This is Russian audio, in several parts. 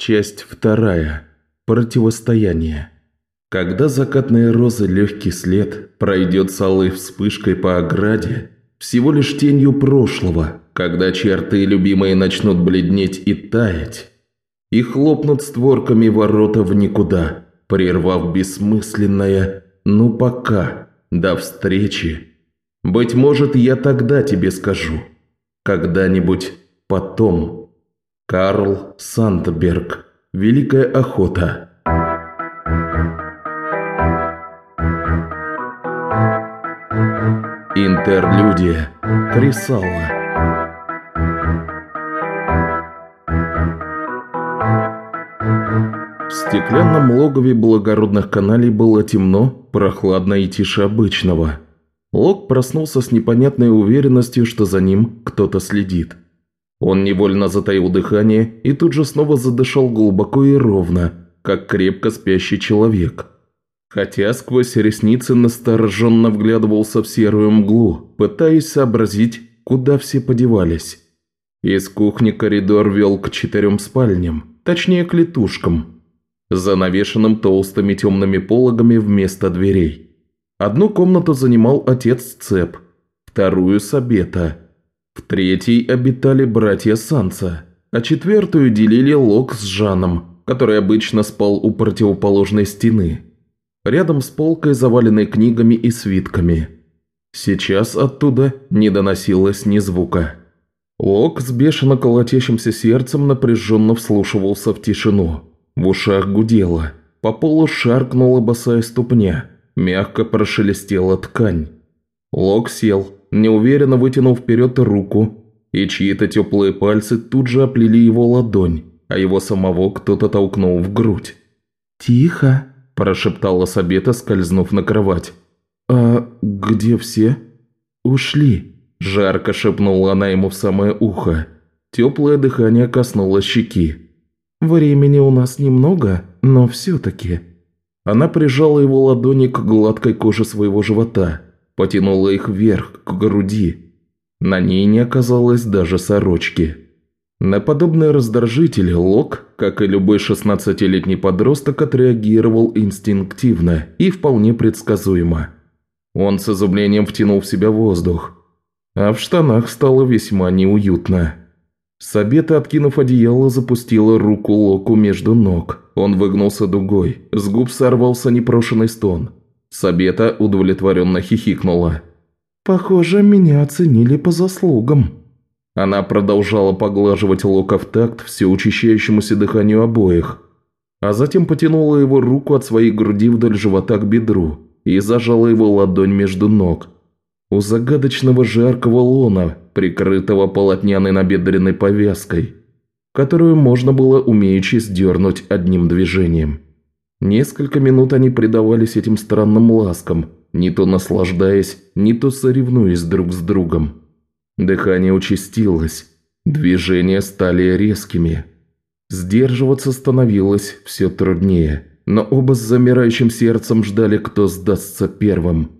Часть вторая. Противостояние. Когда закатные розы легкий след пройдет с алой вспышкой по ограде, всего лишь тенью прошлого, когда черты любимые начнут бледнеть и таять, и хлопнут створками ворота в никуда, прервав бессмысленное «ну пока, до встречи». Быть может, я тогда тебе скажу. Когда-нибудь потом. Карл Сандберг. Великая охота. Интерлюдия. Крисалла. В стеклянном логове благородных каналей было темно, прохладно и тише обычного. Лок проснулся с непонятной уверенностью, что за ним кто-то следит. Он невольно затаил дыхание и тут же снова задышал глубоко и ровно, как крепко спящий человек. Хотя сквозь ресницы настороженно вглядывался в серую мглу, пытаясь сообразить, куда все подевались. Из кухни коридор вел к четырем спальням, точнее к летушкам, занавешенным толстыми темными пологами вместо дверей. Одну комнату занимал отец Цеп, вторую – Сабета. В третьей обитали братья Санса, а четвертую делили Лок с Жаном, который обычно спал у противоположной стены. Рядом с полкой, заваленной книгами и свитками. Сейчас оттуда не доносилось ни звука. Лок с бешено колотящимся сердцем напряженно вслушивался в тишину. В ушах гудело. По полу шаркнула босая ступня – Мягко прошелестела ткань. Лок сел, неуверенно вытянул вперед руку, и чьи-то теплые пальцы тут же оплели его ладонь, а его самого кто-то толкнул в грудь. «Тихо», – прошептала Сабета, скользнув на кровать. «А где все?» «Ушли», – жарко шепнула она ему в самое ухо. Теплое дыхание коснулось щеки. «Времени у нас немного, но все-таки...» Она прижала его ладони к гладкой коже своего живота, потянула их вверх, к груди. На ней не оказалось даже сорочки. На подобный раздражитель Лок, как и любой 16-летний подросток, отреагировал инстинктивно и вполне предсказуемо. Он с изумлением втянул в себя воздух, а в штанах стало весьма неуютно. Сабета, откинув одеяло, запустила руку Локу между ног. Он выгнулся дугой. С губ сорвался непрошенный стон. Сабета удовлетворенно хихикнула. «Похоже, меня оценили по заслугам». Она продолжала поглаживать Лока в такт все учащающемуся дыханию обоих, а затем потянула его руку от своей груди вдоль живота к бедру и зажала его ладонь между ног. У загадочного жаркого лона, прикрытого полотняной набедренной повязкой, которую можно было умеючи сдернуть одним движением. Несколько минут они предавались этим странным ласкам, не то наслаждаясь, не то соревнуясь друг с другом. Дыхание участилось, движения стали резкими. Сдерживаться становилось все труднее, но оба с замирающим сердцем ждали, кто сдастся первым.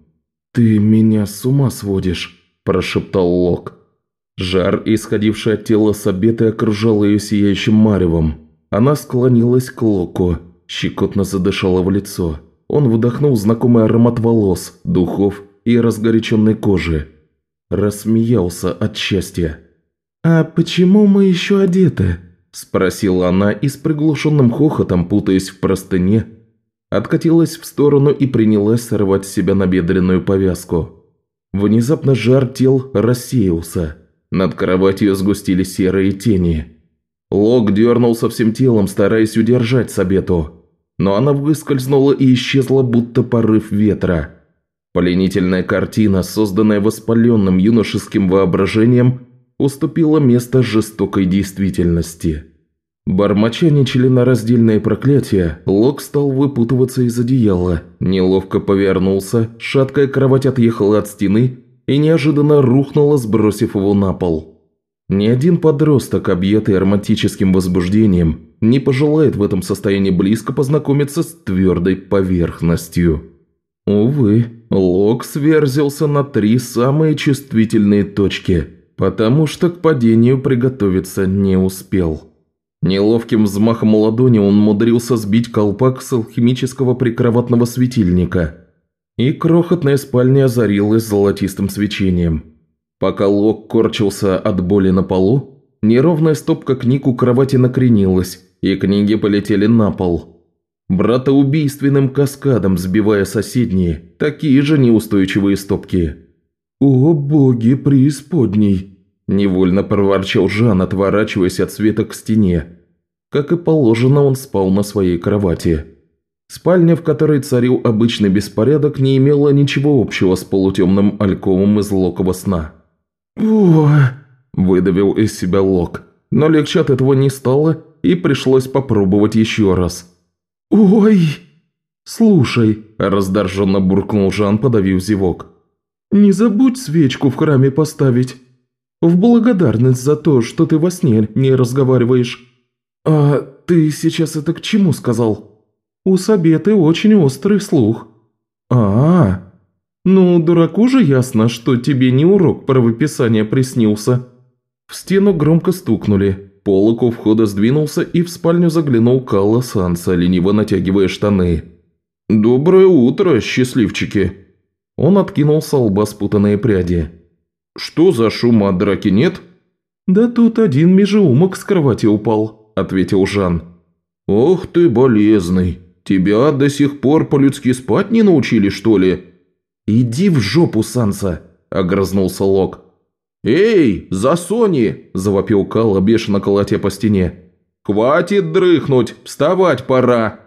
«Ты меня с ума сводишь», – прошептал Лок. Жар, исходивший от тела Сабеты, окружал ее сияющим маревом. Она склонилась к Локу, щекотно задышала в лицо. Он вдохнул знакомый аромат волос, духов и разгоряченной кожи. Рассмеялся от счастья. «А почему мы еще одеты?» – спросила она и с приглушенным хохотом, путаясь в простыне, откатилась в сторону и принялась сорвать с себя набедренную повязку. Внезапно жар тел рассеялся – над кроватью сгустились серые тени. Лок дернулся всем телом, стараясь удержать Сабету, но она выскользнула и исчезла, будто порыв ветра. Пленительная картина, созданная воспаленным юношеским воображением, уступила место жестокой действительности. Бормоча нечленораздельное проклятие, Лок стал выпутываться из одеяла, неловко повернулся, шаткая кровать отъехала от стены и неожиданно рухнула, сбросив его на пол. Ни один подросток, объятый романтическим возбуждением, не пожелает в этом состоянии близко познакомиться с твердой поверхностью. Увы, Лок сверзился на три самые чувствительные точки, потому что к падению приготовиться не успел. Неловким взмахом ладони он умудрился сбить колпак с алхимического прикроватного светильника, и крохотная спальня озарилась золотистым свечением. Пока Лок корчился от боли на полу, неровная стопка книг у кровати накренилась, и книги полетели на пол. Братоубийственным каскадом сбивая соседние, такие же неустойчивые стопки. «О боги преисподней!» – невольно проворчал Жан, отворачиваясь от света к стене. Как и положено, он спал на своей кровати. Спальня, в которой царил обычный беспорядок, не имела ничего общего с полутемным альковом из локового сна. «О!» – выдавил из себя Лок. Но легче от этого не стало, и пришлось попробовать еще раз. «Ой!» «Слушай», – раздраженно буркнул Жан, подавив зевок. «Не забудь свечку в храме поставить. В благодарность за то, что ты во сне не разговариваешь». «А ты сейчас это к чему сказал?» «У Сабеты очень острый слух». А, -а, а Ну, дураку же ясно, что тебе не урок правописания приснился». В стену громко стукнули. Полок у входа сдвинулся, и в спальню заглянул Калла Санса, лениво натягивая штаны. «Доброе утро, счастливчики!» Он откинул с лба спутанные пряди. «Что за шум от драки нет?» «Да тут один межеумок с кровати упал», – ответил Жан. «Ох ты, болезный! Тебя до сих пор по-людски спать не научили, что ли?» «Иди в жопу, Санса!» – огрызнулся Лок. «Эй, за Сони!» – завопил Калла, бешено колотя по стене. «Хватит дрыхнуть, вставать пора!»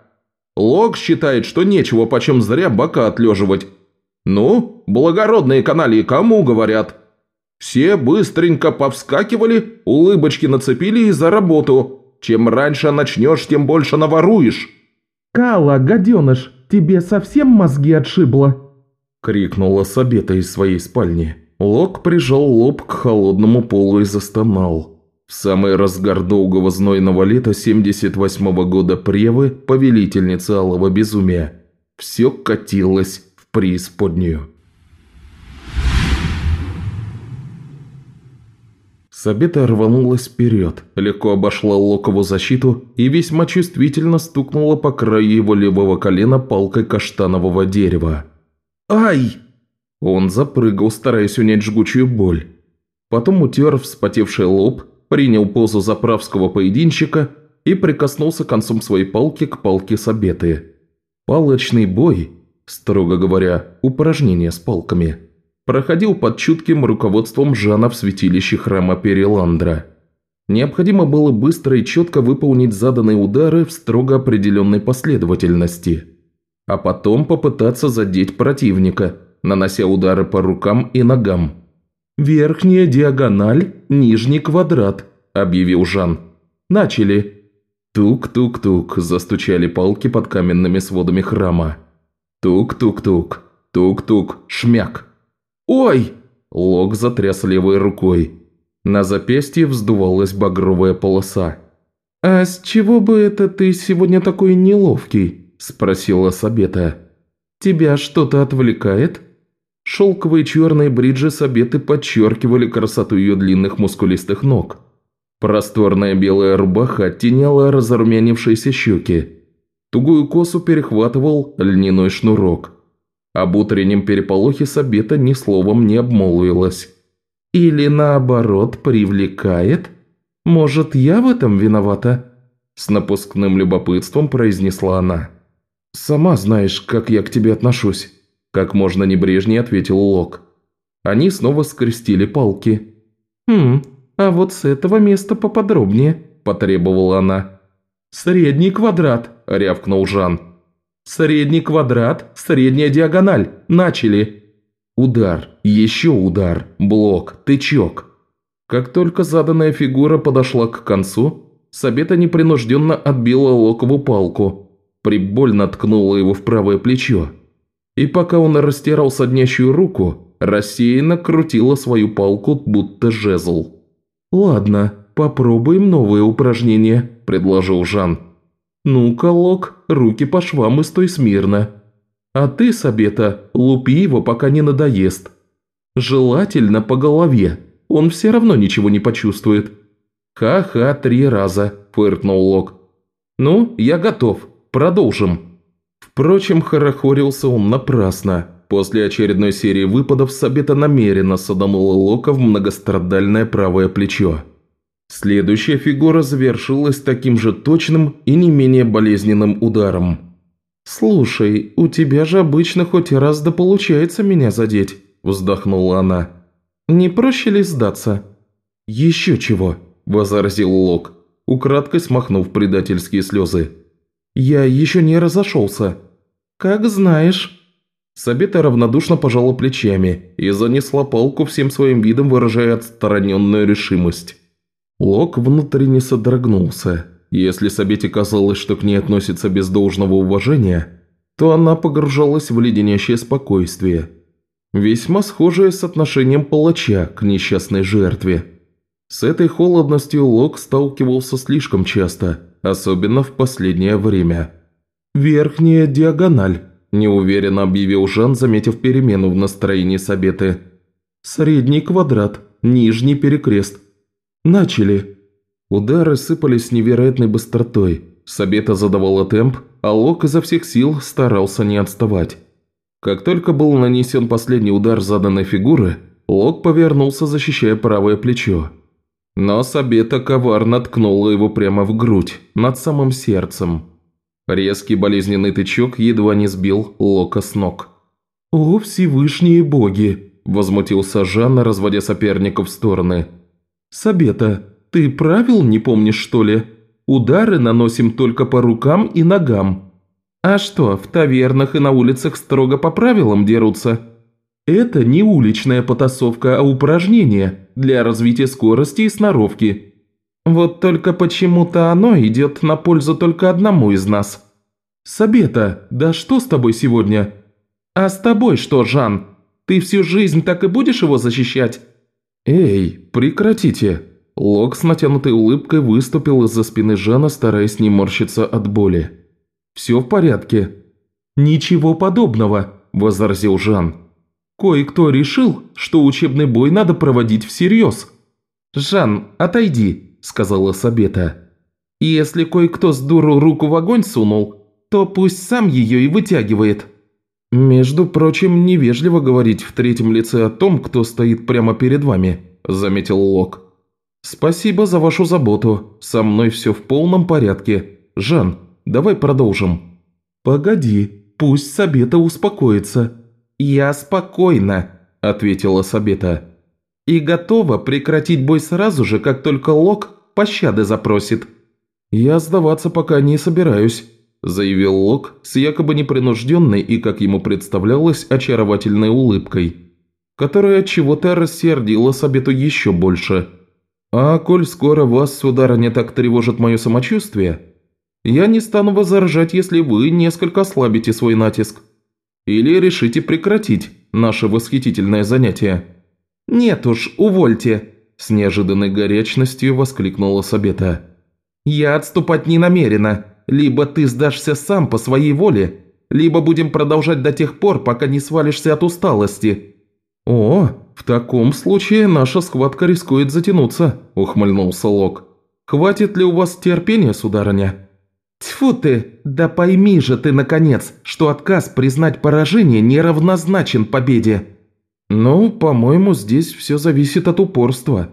Лок считает, что нечего почем зря бока отлеживать. Ну, благородные каналии кому говорят? Все быстренько повскакивали, улыбочки нацепили и за работу. Чем раньше начнешь, тем больше наворуешь». «Кала, гаденыш, тебе совсем мозги отшибло?» – крикнула Сабета из своей спальни. Лок прижал лоб к холодному полу и застонал. В самый разгар долгого знойного лета 78 -го года Превы, повелительницы Алого Безумия, все катилось в преисподнюю. Сабета рванулась вперед, легко обошла Локову защиту и весьма чувствительно стукнула по краю его левого колена палкой каштанового дерева. «Ай!» Он запрыгал, стараясь унять жгучую боль. Потом утер вспотевший лоб, принял позу заправского поединщика и прикоснулся концом своей палки к палке Сабеты. Палочный бой, строго говоря, упражнение с палками – проходил под чутким руководством Жана в святилище храма Переландра. Необходимо было быстро и четко выполнить заданные удары в строго определенной последовательности, а потом попытаться задеть противника, нанося удары по рукам и ногам. «Верхняя диагональ, нижний квадрат», – объявил Жан. «Начали». Тук-тук-тук застучали палки под каменными сводами храма. Тук-тук-тук, тук-тук, шмяк. «Ой!» Лок затряс левой рукой. На запястье вздувалась багровая полоса. «А с чего бы это ты сегодня такой неловкий?» – спросила Сабета. «Тебя что-то отвлекает?» Шелковые черные бриджи Сабеты подчеркивали красоту ее длинных мускулистых ног. Просторная белая рубаха оттеняла разрумянившиеся щеки. Тугую косу перехватывал льняной шнурок. Об утреннем переполохе Сабета ни словом не обмолвилась. «Или наоборот, привлекает? Может, я в этом виновата?» С напускным любопытством произнесла она. «Сама знаешь, как я к тебе отношусь», – как можно небрежнее ответил Лок. Они снова скрестили палки. «Хм, а вот с этого места поподробнее», – потребовала она. «Средний квадрат», – рявкнул Жан. Средний квадрат, средняя диагональ. Начали. Удар, еще удар, блок, тычок. Как только заданная фигура подошла к концу, Сабета непринужденно отбила локову палку, прибольно ткнула его в правое плечо. И пока он растирал соднящую руку, рассеянно крутила свою палку, будто жезл. «Ладно, попробуем новое упражнение», – предложил Жан. «Ну-ка, Лок, руки по швам и стой смирно. А ты, Сабета, лупи его, пока не надоест. Желательно по голове, он все равно ничего не почувствует». «Ха-ха, три раза», – фыркнул Лок. «Ну, я готов. Продолжим». Впрочем, хорохорился он напрасно. После очередной серии выпадов Сабета намеренно саданула Лока в многострадальное правое плечо. Следующая фигура завершилась таким же точным и не менее болезненным ударом. «Слушай, у тебя же обычно хоть раз да получается меня задеть», – вздохнула она. «Не проще ли сдаться?» «Еще чего», – возразил Лок, украдкой смахнув предательские слезы. «Я еще не разошелся». «Как знаешь». Сабета равнодушно пожала плечами и занесла палку всем своим видом, выражая отстраненную решимость. Лок внутренне содрогнулся. Если Сабете казалось, что к ней относится без должного уважения, то она погружалась в леденящее спокойствие. Весьма схожее с отношением палача к несчастной жертве. С этой холодностью Лок сталкивался слишком часто, особенно в последнее время. «Верхняя диагональ», неуверенно объявил Жан, заметив перемену в настроении Сабеты. «Средний квадрат, нижний перекрест. Начали!» Удары сыпались с невероятной быстротой. Сабета задавала темп, а Лок изо всех сил старался не отставать. Как только был нанесен последний удар заданной фигуры, Лок повернулся, защищая правое плечо. Но Сабета коварно ткнула его прямо в грудь, над самым сердцем. Резкий болезненный тычок едва не сбил Лока с ног. «О, Всевышние боги!» – возмутился Жанна, разводя соперников в стороны. «Сабета, ты правил не помнишь, что ли? Удары наносим только по рукам и ногам. А что, в тавернах и на улицах строго по правилам дерутся?» «Это не уличная потасовка, а упражнение для развития скорости и сноровки», вот только почему-то оно идет на пользу только одному из нас. Сабета, да что с тобой сегодня? А с тобой что, Жан? Ты всю жизнь так и будешь его защищать? Эй, прекратите. Лок с натянутой улыбкой выступил из-за спины Жана, стараясь не морщиться от боли. «Все в порядке?» «Ничего подобного», – возразил Жан. «Кое-кто решил, что учебный бой надо проводить всерьез». «Жан, отойди», сказала Сабета. «Если кое-кто с дуру руку в огонь сунул, то пусть сам ее и вытягивает». «Между прочим, невежливо говорить в третьем лице о том, кто стоит прямо перед вами», – заметил Лок. «Спасибо за вашу заботу. Со мной все в полном порядке. Жан, давай продолжим». «Погоди, пусть Сабета успокоится». «Я спокойна», – ответила Сабета. «И готова прекратить бой сразу же, как только Лок пощады запросит». «Я сдаваться пока не собираюсь», – заявил Лок с якобы непринужденной и, как ему представлялось, очаровательной улыбкой, которая от чего-то рассердила Сабету еще больше. «А коль скоро вас, сударыня, так тревожит мое самочувствие, я не стану возражать, если вы несколько ослабите свой натиск. Или решите прекратить наше восхитительное занятие». «Нет уж, увольте», с неожиданной горячностью воскликнула Сабета. «Я отступать не намерена. Либо ты сдашься сам по своей воле, либо будем продолжать до тех пор, пока не свалишься от усталости». «О, в таком случае наша схватка рискует затянуться», – ухмыльнулся Лок. «Хватит ли у вас терпения, сударыня?» «Тьфу ты! Да пойми же ты, наконец, что отказ признать поражение неравнозначен победе!» «Ну, по-моему, здесь все зависит от упорства».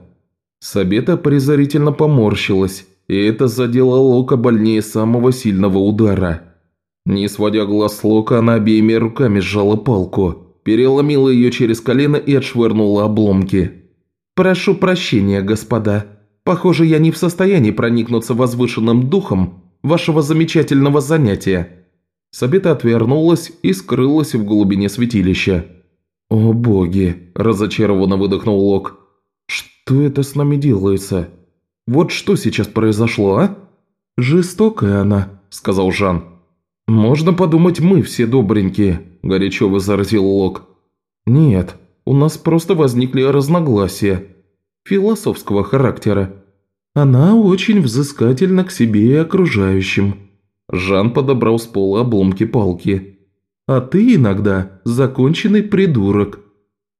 Сабета презрительно поморщилась, и это задело Лока больнее самого сильного удара. Не сводя глаз с Лока, она обеими руками сжала палку, переломила ее через колено и отшвырнула обломки. «Прошу прощения, господа. Похоже, я не в состоянии проникнуться возвышенным духом вашего замечательного занятия». Сабета отвернулась и скрылась в глубине святилища. «О боги!» – разочарованно выдохнул Лок. «Что это с нами делается? Вот что сейчас произошло, а?» «Жестокая она», – сказал Жан. «Можно подумать, мы все добренькие», – горячо возразил Лок. «Нет, у нас просто возникли разногласия. Философского характера. Она очень взыскательна к себе и окружающим». Жан подобрал с пола обломки палки. А ты иногда законченный придурок.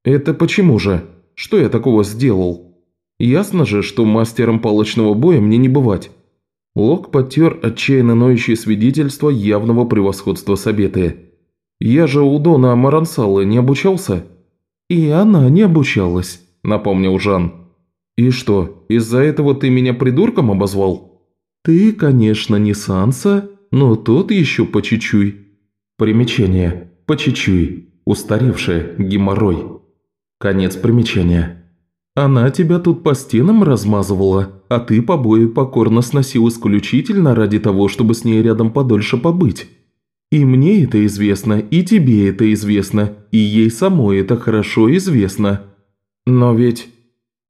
Это почему же? Что я такого сделал? Ясно же, что мастером палочного боя мне не бывать. Лок потер отчаянно ноющее свидетельство явного превосходства Сабеты. «Я же у Дона Марансалы не обучался?» «И она не обучалась», – напомнил Жан. «И что, из-за этого ты меня придурком обозвал?» «Ты, конечно, не Санса, но тот еще по чуть-чуть». Примечание. По чуть-чуть. Устаревшее. Геморрой. Конец примечания. Она тебя тут по стенам размазывала, а ты побои покорно сносил исключительно ради того, чтобы с ней рядом подольше побыть. И мне это известно, и тебе это известно, и ей самой это хорошо известно. Но ведь...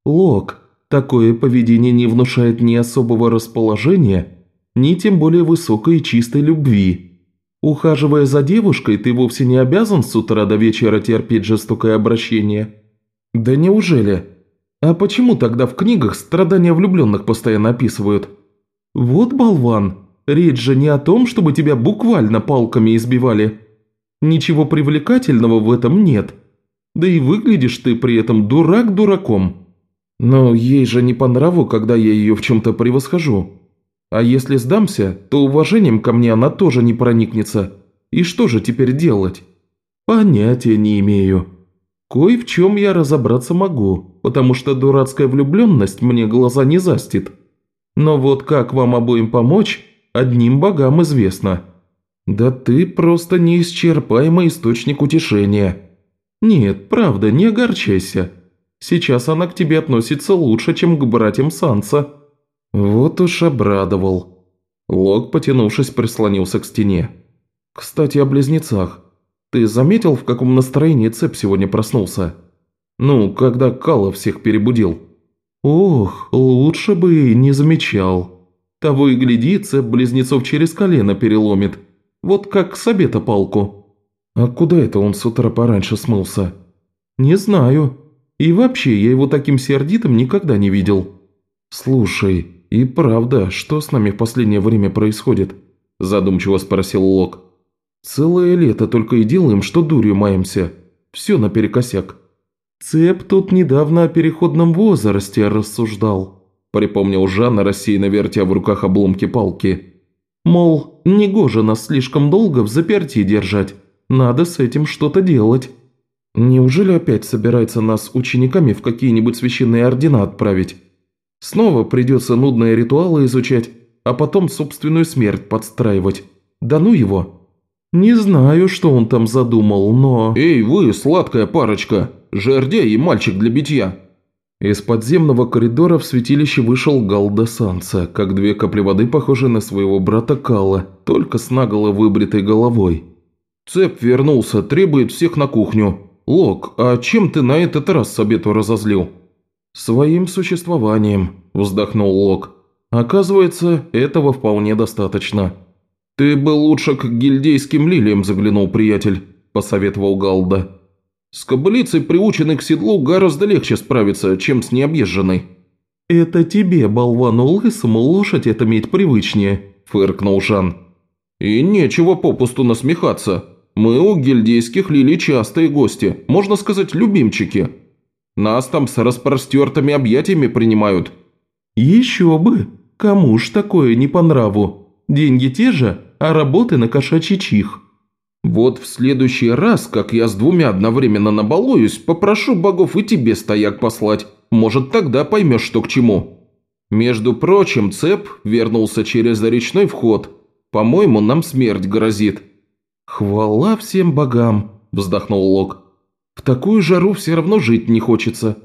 Лок, такое поведение не внушает ни особого расположения, ни тем более высокой и чистой любви. Ухаживая за девушкой, ты вовсе не обязан с утра до вечера терпеть жестокое обращение. Да неужели? А почему тогда в книгах страдания влюбленных постоянно описывают? Вот болван, речь же не о том, чтобы тебя буквально палками избивали. Ничего привлекательного в этом нет. Да и выглядишь ты при этом дурак дураком. Но ей же не по нраву, когда я ее в чем-то превосхожу. А если сдамся, то уважением ко мне она тоже не проникнется. И что же теперь делать? Понятия не имею. Кое в чем я разобраться могу, потому что дурацкая влюбленность мне глаза не застит. Но вот как вам обоим помочь, одним богам известно. Да ты просто неисчерпаемый источник утешения. Нет, правда, не огорчайся. Сейчас она к тебе относится лучше, чем к братьям Санса. Вот уж обрадовал. Лок, потянувшись, прислонился к стене. «Кстати, о близнецах. Ты заметил, в каком настроении Цеп сегодня проснулся? Ну, когда Кала всех перебудил?» «Ох, лучше бы и не замечал. Того и гляди, Цеп близнецов через колено переломит. Вот как с обета палку». «А куда это он с утра пораньше смылся?» «Не знаю. И вообще, я его таким сердитым никогда не видел». «Слушай, «И правда, что с нами в последнее время происходит?» – задумчиво спросил Лок. «Целое лето только и делаем, что дурью маемся. Все наперекосяк». «Цеп тут недавно о переходном возрасте рассуждал», – припомнил Жанна, рассеянно вертя в руках обломки палки. «Мол, негоже нас слишком долго в заперти держать. Надо с этим что-то делать». «Неужели опять собирается нас учениками в какие-нибудь священные ордена отправить?» Снова придется нудные ритуалы изучать, а потом собственную смерть подстраивать. Да ну его. Не знаю, что он там задумал, но... «Эй, вы, сладкая парочка! Жердя и мальчик для битья!» Из подземного коридора в святилище вышел Галда Санса, как две капли воды, похожие на своего брата Кала, только с наголо выбритой головой. «Цеп вернулся, требует всех на кухню. Лок, а чем ты на этот раз Сабету разозлил?» «Своим существованием», – вздохнул Лок. «Оказывается, этого вполне достаточно». «Ты бы лучше к гильдейским лилиям заглянул, приятель», – посоветовал Галда. «С кобылицей, приученной к седлу, гораздо легче справиться, чем с необъезженной». «Это тебе, болвану лысому, лошадь это иметь привычнее», – фыркнул Жан. «И нечего попусту насмехаться. Мы у гильдейских лилий частые гости, можно сказать, любимчики». Нас там с распростертыми объятиями принимают». «Еще бы! Кому ж такое не по нраву? Деньги те же, а работы на кошачий чих». «Вот в следующий раз, как я с двумя одновременно набалуюсь, попрошу богов и тебе стояк послать. Может, тогда поймешь, что к чему». Между прочим, цеп вернулся через речной вход. По-моему, нам смерть грозит». «Хвала всем богам!» – вздохнул Лок. В такую жару все равно жить не хочется.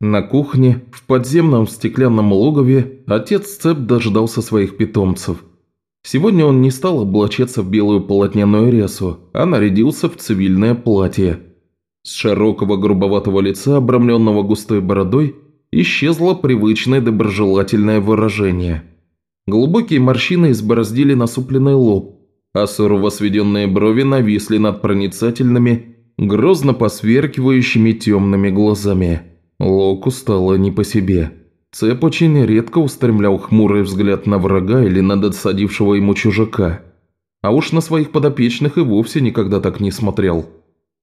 На кухне, в подземном стеклянном логове, отец Цеп дождался своих питомцев. Сегодня он не стал облачаться в белую полотняную рясу, а нарядился в цивильное платье. С широкого грубоватого лица, обрамленного густой бородой, исчезло привычное доброжелательное выражение. Глубокие морщины избороздили насупленный лоб, а сурово сведенные брови нависли над проницательными, грозно посверкивающими темными глазами. Локу стало не по себе. Цеп очень редко устремлял хмурый взгляд на врага или на досадившего ему чужака. А уж на своих подопечных и вовсе никогда так не смотрел.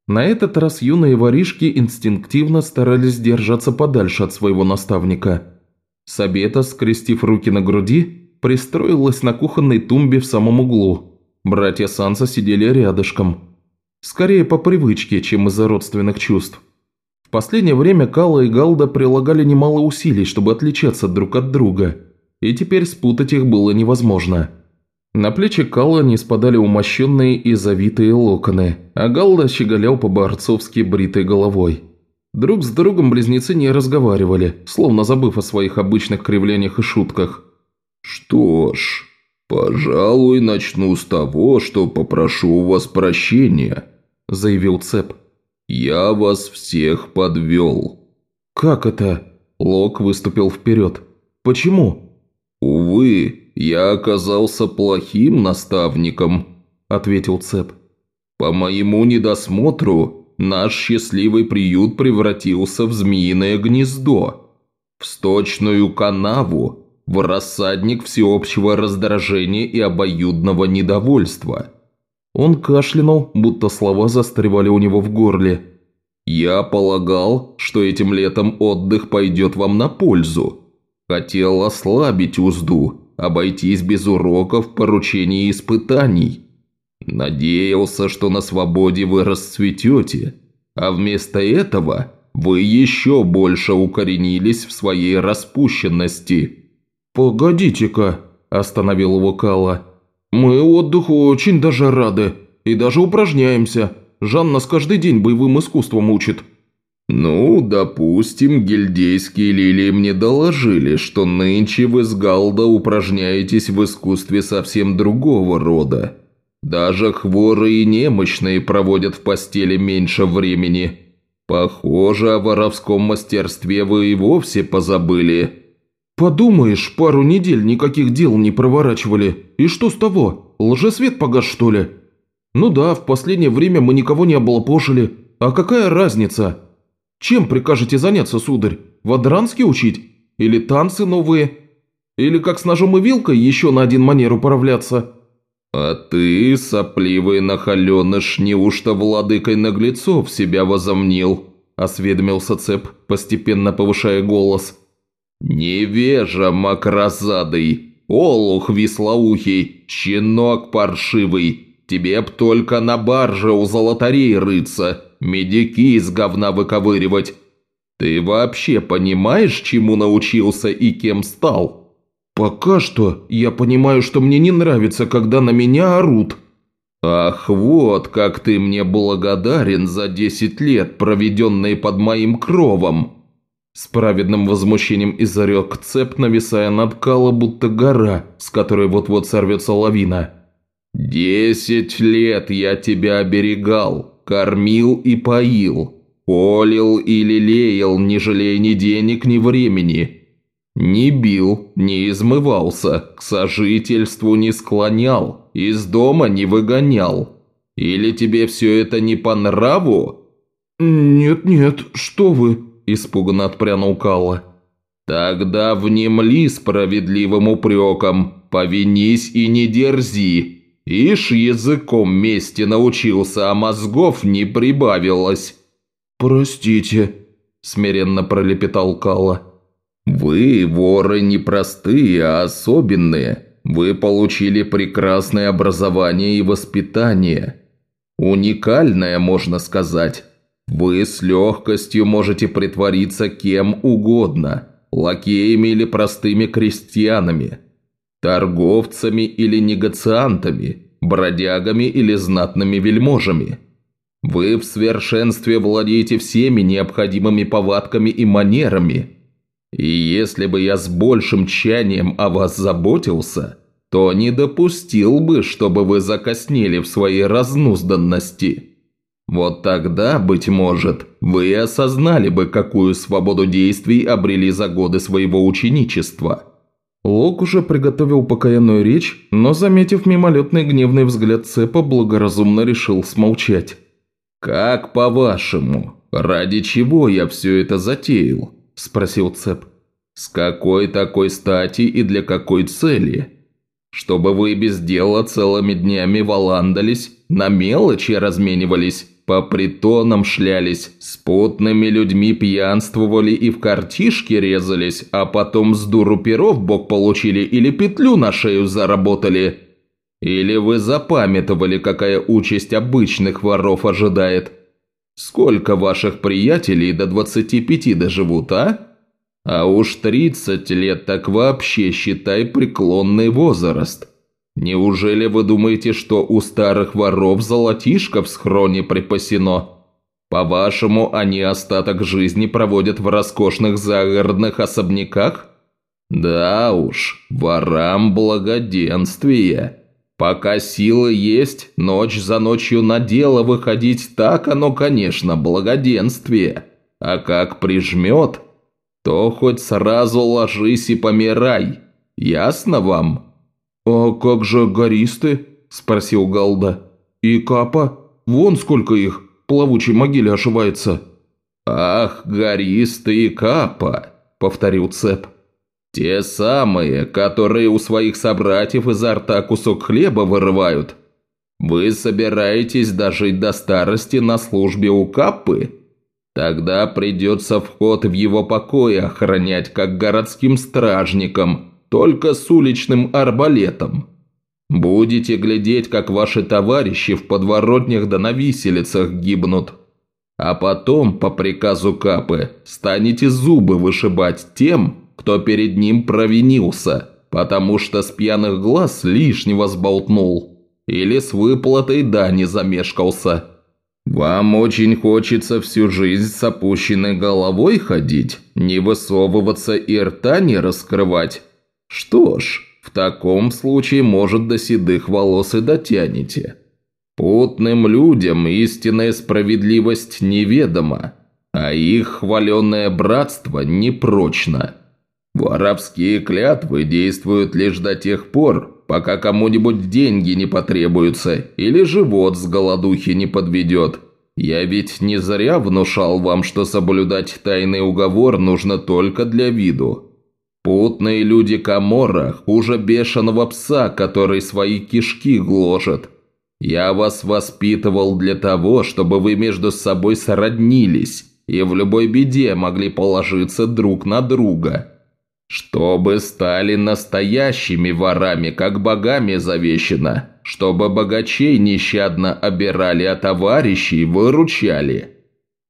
На этот раз юные воришки инстинктивно старались держаться подальше от своего наставника. Сабета, скрестив руки на груди, пристроилась на кухонной тумбе в самом углу. Братья Санса сидели рядышком. Скорее по привычке, чем из-за родственных чувств. В последнее время Кала и Галда прилагали немало усилий, чтобы отличаться друг от друга, и теперь спутать их было невозможно. На плечи Калла не спадали умощенные и завитые локоны, а Галда щеголял по-борцовски бритой головой. Друг с другом близнецы не разговаривали, словно забыв о своих обычных кривлениях и шутках. «Что ж, пожалуй, начну с того, что попрошу у вас прощения», – заявил Цеп. «Я вас всех подвел». «Как это?» – Лок выступил вперед. «Почему?» «Увы, «Я оказался плохим наставником», – ответил Цеп. «По моему недосмотру наш счастливый приют превратился в змеиное гнездо, в сточную канаву, в рассадник всеобщего раздражения и обоюдного недовольства». Он кашлянул, будто слова застревали у него в горле. «Я полагал, что этим летом отдых пойдет вам на пользу. Хотел ослабить узду, обойтись без уроков, поручений и испытаний. Надеялся, что на свободе вы расцветете, а вместо этого вы еще больше укоренились в своей распущенности». «Погодите-ка», – остановил его Кала. «Мы отдыху очень даже рады и даже упражняемся. Жан нас каждый день боевым искусством учит». «Ну, допустим, гильдейские лилии мне доложили, что нынче вы с Галда упражняетесь в искусстве совсем другого рода. Даже хворые и немощные проводят в постели меньше времени. Похоже, о воровском мастерстве вы и вовсе позабыли». «Подумаешь, пару недель никаких дел не проворачивали. И что с того? Лжесвет погас, что ли?» «Ну да, в последнее время мы никого не облапошили. А какая разница?» Чем прикажете заняться, сударь? Вадранский учить? Или танцы новые? Или как с ножом и вилкой еще на один манер управляться?» «А ты, сопливый нахаленыш, неужто владыкой наглецов себя возомнил?» – осведомился Цеп, постепенно повышая голос. «Невежа макрозадый, олух вислоухий, щенок паршивый, тебе б только на барже у золотарей рыться, медики из говна выковыривать. Ты вообще понимаешь, чему научился и кем стал?» «Пока что я понимаю, что мне не нравится, когда на меня орут». «Ах, вот как ты мне благодарен за десять лет, проведенные под моим кровом!» С праведным возмущением изорек цеп, нависая над Кала, будто гора, с которой вот-вот сорвется лавина. «Десять лет я тебя оберегал, Кормил и поил, полил и лелеял, не жалея ни денег, ни времени. Не бил, не измывался, к сожительству не склонял, из дома не выгонял. Или тебе все это не по нраву?» «Нет-нет, что вы!» – испуганно отпрянул Калла. «Тогда внемли справедливым упреком, повинись и не дерзи, Ишь, языком мести научился, а мозгов не прибавилось». «Простите», – смиренно пролепетал Калла. «Вы, воры, не простые, а особенные. Вы получили прекрасное образование и воспитание. Уникальное, можно сказать. Вы с легкостью можете притвориться кем угодно, лакеями или простыми крестьянами торговцами или негациантами, бродягами или знатными вельможами. Вы в совершенстве владеете всеми необходимыми повадками и манерами. И если бы я с большим тщанием о вас заботился, то не допустил бы, чтобы вы закоснели в своей разнузданности. Вот тогда, быть может, вы осознали бы, какую свободу действий обрели за годы своего ученичества». Лок уже приготовил покаянную речь, но, заметив мимолетный гневный взгляд Цепа, благоразумно решил смолчать. «Как по-вашему, ради чего я все это затеял?» – спросил Цеп. «С какой такой стати и для какой цели? Чтобы вы без дела целыми днями валандались, на мелочи разменивались, по притонам шлялись, с потными людьми пьянствовали и в картишки резались, а потом с дуру перов бок получили или петлю на шею заработали? Или вы запамятовали, какая участь обычных воров ожидает? Сколько ваших приятелей до 25 доживут, а? А уж 30 лет так вообще считай преклонный возраст. Неужели вы думаете, что у старых воров золотишко в схроне припасено? По-вашему, они остаток жизни проводят в роскошных загородных особняках? Да уж, ворам благоденствие. Пока силы есть, ночь за ночью на дело выходить так оно, конечно, благоденствие. А как прижмет, то хоть сразу ложись и помирай. Ясно вам?» «А как же гористы?» – спросил Галда. «И Капа? Вон сколько их плавучей могиле ошивается». «Ах, гористы и Капа!» – повторил Цеп. «Те самые, которые у своих собратьев изо рта кусок хлеба вырывают. Вы собираетесь дожить до старости на службе у Капы? Тогда придется вход в его покой охранять, как городским стражникам» только с уличным арбалетом. Будете глядеть, как ваши товарищи в подворотнях да на виселицах гибнут. А потом, по приказу Капы, станете зубы вышибать тем, кто перед ним провинился, потому что с пьяных глаз лишнего сболтнул или с выплатой дани замешкался. Вам очень хочется всю жизнь с опущенной головой ходить, не высовываться и рта не раскрывать, что ж, в таком случае, может, до седых волос и дотянете. Путным людям истинная справедливость неведома, а их хваленное братство непрочно. Воровские клятвы действуют лишь до тех пор, пока кому-нибудь деньги не потребуются или живот с голодухи не подведет. Я ведь не зря внушал вам, что соблюдать тайный уговор нужно только для виду. Путные люди Камора хуже бешеного пса, который свои кишки гложет. Я вас воспитывал для того, чтобы вы между собой сроднились и в любой беде могли положиться друг на друга. Чтобы стали настоящими ворами, как богами завещено, чтобы богачей нещадно обирали, а товарищей выручали.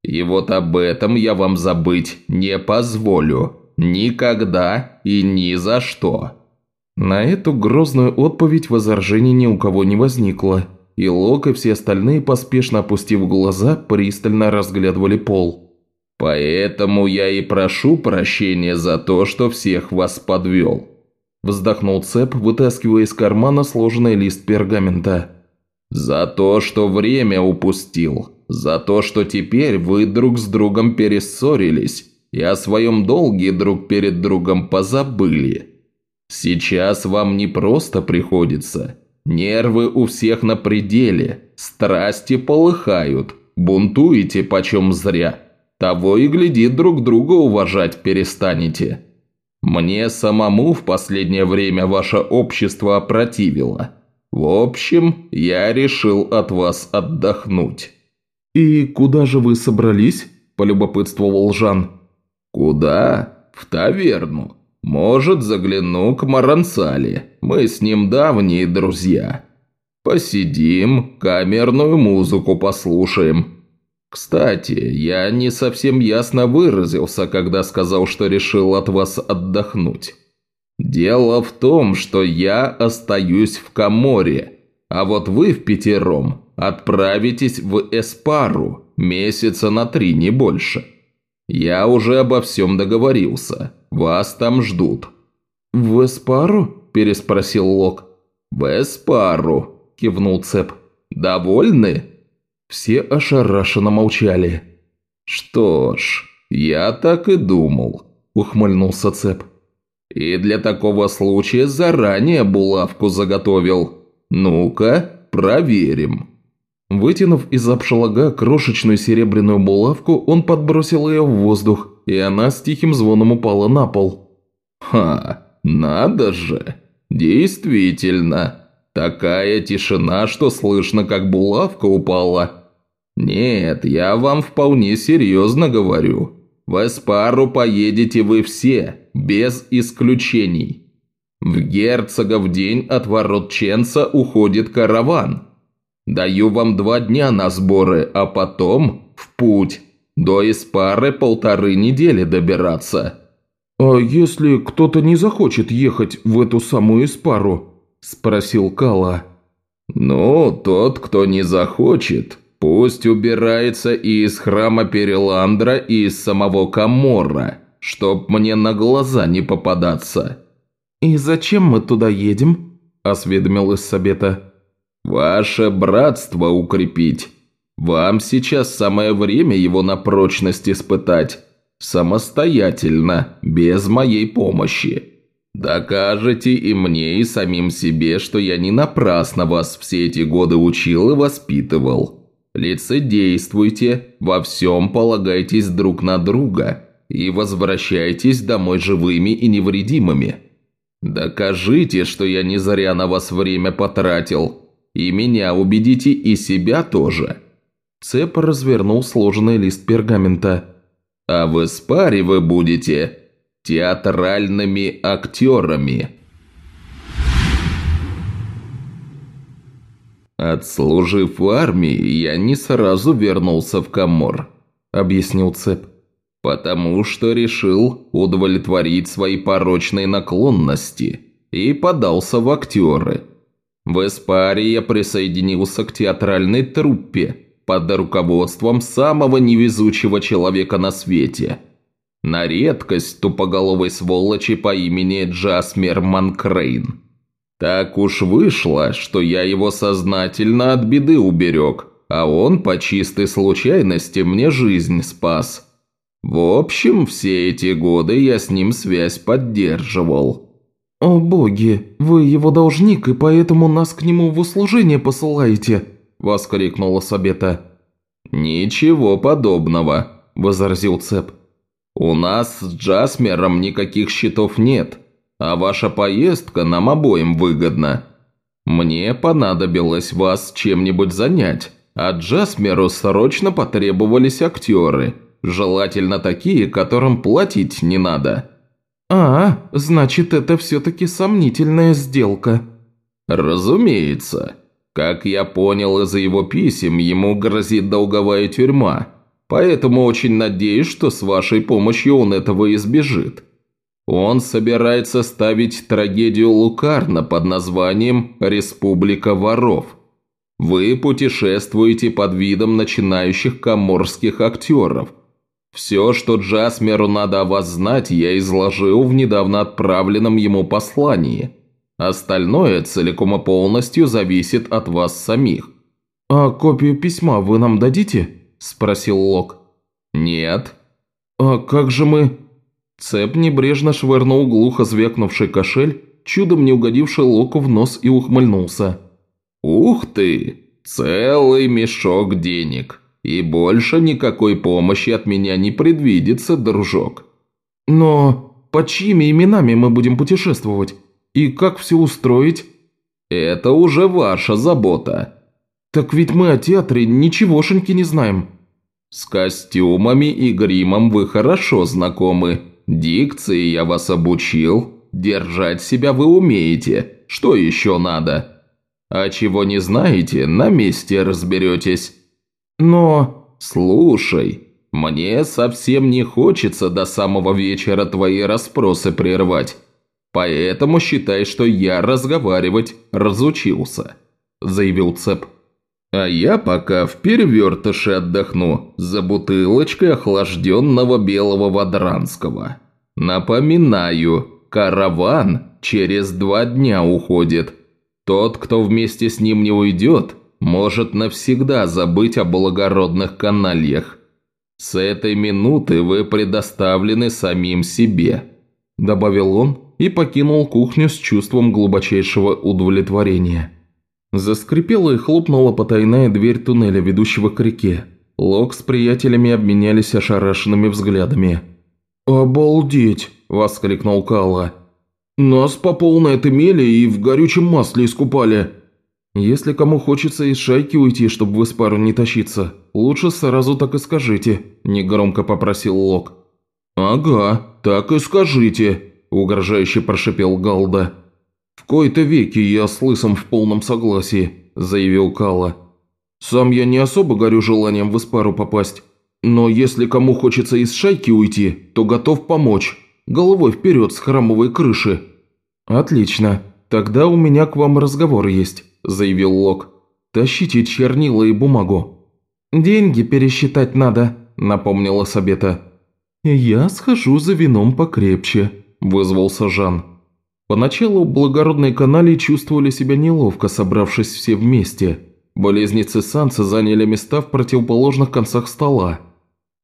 И вот об этом я вам забыть не позволю». Никогда и ни за что». На эту грозную отповедь возражений ни у кого не возникло, и Лок и все остальные, поспешно опустив глаза, пристально разглядывали пол. «Поэтому я и прошу прощения за то, что всех вас подвел», вздохнул Цеп, вытаскивая из кармана сложенный лист пергамента. «За то, что время упустил, за то, что теперь вы друг с другом перессорились, и о своем долге друг перед другом позабыли. Сейчас вам не просто приходится. Нервы у всех на пределе, страсти полыхают, бунтуете почем зря. Того и гляди, друг друга уважать перестанете. Мне самому в последнее время ваше общество опротивило. В общем, я решил от вас отдохнуть». «И куда же вы собрались?» – полюбопытствовал Жан. «Куда? В таверну. Может, загляну к Маранцали. Мы с ним давние друзья. Посидим, камерную музыку послушаем. Кстати, я не совсем ясно выразился, когда сказал, что решил от вас отдохнуть. Дело в том, что я остаюсь в Каморе, а вот вы в пятером отправитесь в Эспару месяца на три, не больше». «Я уже обо всем договорился. Вас там ждут». «В Эспару?» – переспросил Лок. «В Эспару», – кивнул Цеп. «Довольны?» Все ошарашенно молчали. «Что ж, я так и думал», – ухмыльнулся Цеп. «И для такого случая заранее булавку заготовил. Ну-ка, проверим». Вытянув из обшелага крошечную серебряную булавку, он подбросил ее в воздух, и она с тихим звоном упала на пол. «Ха, надо же! Действительно, такая тишина, что слышно, как булавка упала. Нет, я вам вполне серьезно говорю. В Эспару поедете вы все, без исключений. В герцога в день от ворот Ченса уходит караван. Даю вам два дня на сборы, а потом в путь. До Испары полторы недели добираться». «А если кто-то не захочет ехать в эту самую Испару?» – спросил Кала. «Ну, тот, кто не захочет, пусть убирается и из храма Переландра, и из самого Каморра, чтоб мне на глаза не попадаться». «И зачем мы туда едем?» – осведомил Иссабета. «Ваше братство укрепить. Вам сейчас самое время его на прочность испытать. Самостоятельно, без моей помощи. Докажете и мне, и самим себе, что я не напрасно вас все эти годы учил и воспитывал. Лицедействуйте, во всем полагайтесь друг на друга и возвращайтесь домой живыми и невредимыми. Докажите, что я не зря на вас время потратил, и меня убедите, и себя тоже». Цеп развернул сложенный лист пергамента. «А в Эспаре вы будете театральными актерами». «Отслужив в армии, я не сразу вернулся в Камор», – объяснил Цеп. «Потому что решил удовлетворить свои порочные наклонности и подался в актеры. В Эспаре я присоединился к театральной труппе, под руководством самого невезучего человека на свете. На редкость тупоголовой сволочи по имени Джасмер Манкрейн. Так уж вышло, что я его сознательно от беды уберег, а он по чистой случайности мне жизнь спас. В общем, все эти годы я с ним связь поддерживал. «О боги, вы его должник, и поэтому нас к нему в услужение посылаете», воскликнула Сабета. «Ничего подобного», – возразил Цеп. «У нас с Джасмером никаких счетов нет, а ваша поездка нам обоим выгодна. Мне понадобилось вас чем-нибудь занять, а Джасмеру срочно потребовались актеры, желательно такие, которым платить не надо». «А, значит, это все-таки сомнительная сделка». «Разумеется. Как я понял из его писем, ему грозит долговая тюрьма, поэтому очень надеюсь, что с вашей помощью он этого избежит. Он собирается ставить трагедию Лукарна под названием «Республика воров». Вы путешествуете под видом начинающих коморских актеров. Все, что Джасмеру надо о вас знать, я изложил в недавно отправленном ему послании – Остальное целиком и полностью зависит от вас самих». «А копию письма вы нам дадите?» – спросил Лок. «Нет». «А как же мы...» Цеп небрежно швырнул глухо звякнувший кошель, чудом не угодивший Локу в нос и ухмыльнулся. «Ух ты! Целый мешок денег. И больше никакой помощи от меня не предвидится, дружок». «Но под чьими именами мы будем путешествовать?» И как все устроить?» «Это уже ваша забота». «Так ведь мы о театре ничегошеньки не знаем». «С костюмами и гримом вы хорошо знакомы. Дикции я вас обучил. Держать себя вы умеете. Что еще надо? А чего не знаете, на месте разберетесь». «Но...» «Слушай, мне совсем не хочется до самого вечера твои расспросы прервать. Поэтому считай, что я разговаривать разучился», – заявил Цеп. «А я пока в перевертыше отдохну за бутылочкой охлажденного белого водранского. Напоминаю, караван через два дня уходит. Тот, кто вместе с ним не уйдет, может навсегда забыть о благородных канальях. С этой минуты вы предоставлены самим себе», – добавил он, и покинул кухню с чувством глубочайшего удовлетворения. Заскрипела и хлопнула потайная дверь туннеля, ведущего к реке. Лок с приятелями обменялись ошарашенными взглядами. «Обалдеть!» – воскликнул Калла. «Нас по полной отымели и в горючем масле искупали». «Если кому хочется из шайки уйти, чтобы в Испару не тащиться, лучше сразу так и скажите», – негромко попросил Лок. «Ага, так и скажите», – угрожающе прошипел Галда. «В кои-то веки я с Лысом в полном согласии», – заявил Кала. «Сам я не особо горю желанием в Испару попасть, но если кому хочется из шайки уйти, то готов помочь. Головой вперед с храмовой крыши». «Отлично. Тогда у меня к вам разговор есть», – заявил Лок. «Тащите чернила и бумагу». «Деньги пересчитать надо», – напомнила Сабета. «Я схожу за вином покрепче», – вызвался Жан. Поначалу благородные канали чувствовали себя неловко, собравшись все вместе. Болезницы Санса заняли места в противоположных концах стола.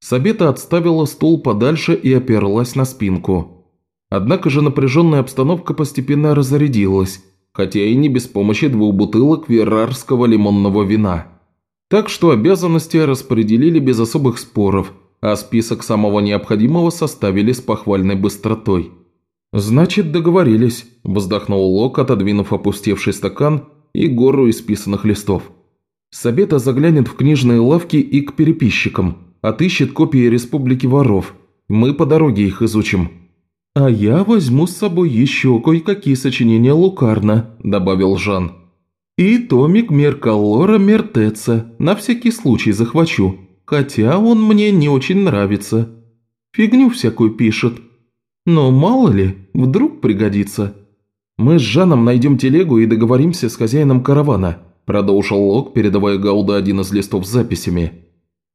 Сабета отставила стул подальше и оперлась на спинку. Однако же напряженная обстановка постепенно разрядилась, хотя и не без помощи двух бутылок верарского лимонного вина. Так что обязанности распределили без особых споров, а список самого необходимого составили с похвальной быстротой. «Значит, договорились», – вздохнул Лок, отодвинув опустевший стакан и гору исписанных листов. Сабета заглянет в книжные лавки и к переписчикам, отыщет копии Республики Воров. Мы по дороге их изучим». «А я возьму с собой еще кое-какие сочинения Лукарна», – добавил Жан. «И томик Меркалора Мертеца, на всякий случай захвачу, хотя он мне не очень нравится. Фигню всякую пишет. Но мало ли, вдруг пригодится». «Мы с Жаном найдем телегу и договоримся с хозяином каравана», – продолжил Лок, передавая Гауда один из листов с записями.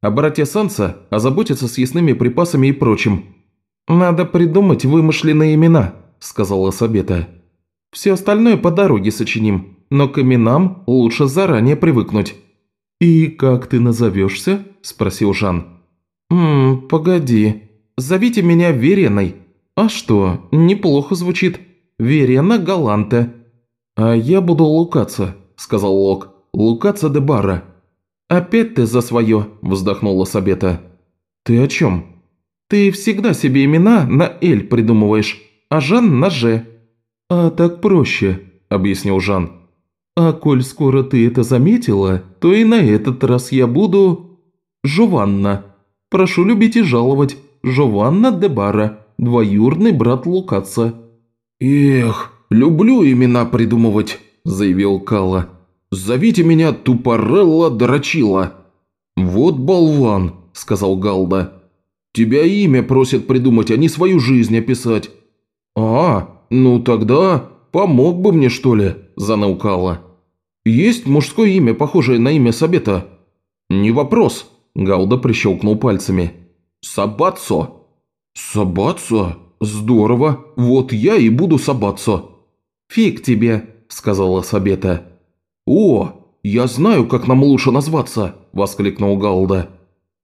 А братья Санса озаботятся съестными припасами и прочим. «Надо придумать вымышленные имена», – сказала Сабета. «Все остальное по дороге сочиним, но к именам лучше заранее привыкнуть». «И как ты назовешься?» – спросил Жан. «Ммм, погоди. Зовите меня Вереной. А что, неплохо звучит. Верена Галанте». «А я буду Лукаца», – сказал Лок. «Лукаца де Барра». «Опять ты за свое», – вздохнула Сабета. «Ты о чем?» «Ты всегда себе имена на «Эль» придумываешь, а Жан на «Ж». «А так проще», – объяснил Жан. «А коль скоро ты это заметила, то и на этот раз я буду... Жованна. Прошу любить и жаловать. Жованна де Бара, двоюродный брат Лукаца». «Эх, люблю имена придумывать», – заявил Калла. «Зовите меня Тупорелла Драчила». «Вот болван», – сказал Галда. «Тебя имя просят придумать, а не свою жизнь описать». «А, ну тогда помог бы мне, что ли?» – занаукала. «Есть мужское имя, похожее на имя Сабета?» «Не вопрос», – Галда прищелкнул пальцами. «Сабацо». «Сабацо? Здорово. Вот я и буду Сабацо». «Фиг тебе», – сказала Сабета. «О, я знаю, как нам лучше назваться!» – воскликнул Галда.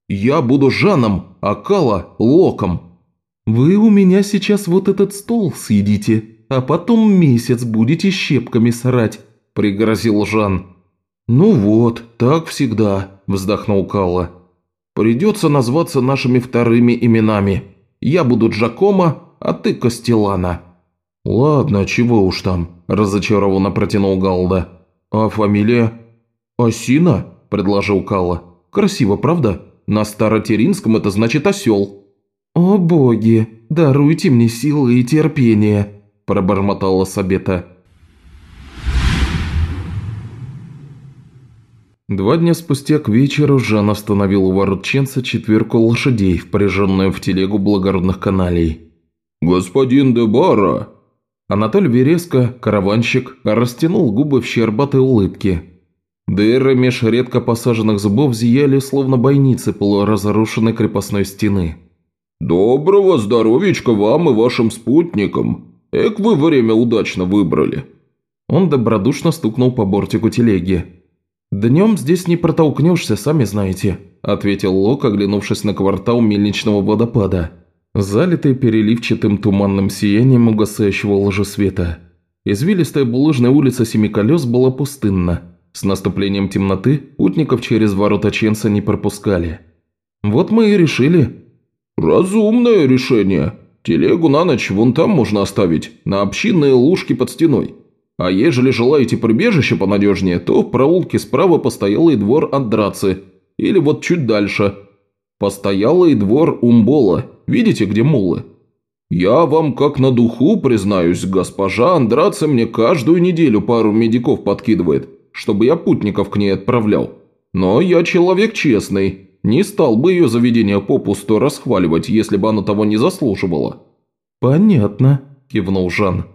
«Я буду Жаном, а Кала – Локом». «Вы у меня сейчас вот этот стол съедите, а потом месяц будете щепками срать», – пригрозил Жан. «Ну вот, так всегда», – вздохнул Калла. «Придется назваться нашими вторыми именами. Я буду Джакома, а ты Костелана». «Ладно, чего уж там», – разочарованно протянул Галда. «А фамилия?» «Осина?» – предложил Калла. «Красиво, правда? На старотеринском это значит осел». «О боги, даруйте мне силы и терпение», – пробормотала Сабета. Два дня спустя к вечеру Жан остановил у ворот Ченца четверку лошадей, впряженную в телегу благородных каналей. «Господин Дебара!» Анатолий Вереско, караванщик, растянул губы в щербатой улыбке. Дыры меж редко посаженных зубов зияли, словно бойницы полуразрушенной крепостной стены. «Доброго здоровичка вам и вашим спутникам! Эк вы время удачно выбрали!» Он добродушно стукнул по бортику телеги. «Днем здесь не протолкнешься, сами знаете», – ответил Лок, оглянувшись на квартал мельничного водопада залитый переливчатым туманным сиянием угасающего ложесвета. Извилистая булыжная улица Семиколес была пустынна. С наступлением темноты путников через ворота Ченса не пропускали. Вот мы и решили. «Разумное решение. Телегу на ночь вон там можно оставить, на общинные лужки под стеной. А ежели желаете прибежище понадежнее, то в проулке справа постоялый двор Андрацы, или вот чуть дальше. Постоялый двор Умбола, видите, где мулы? Я вам как на духу признаюсь, госпожа Андраца мне каждую неделю пару медиков подкидывает, чтобы я путников к ней отправлял. Но я человек честный, не стал бы ее заведение попусту расхваливать, если бы оно того не заслуживало». «Понятно», – кивнул Жан.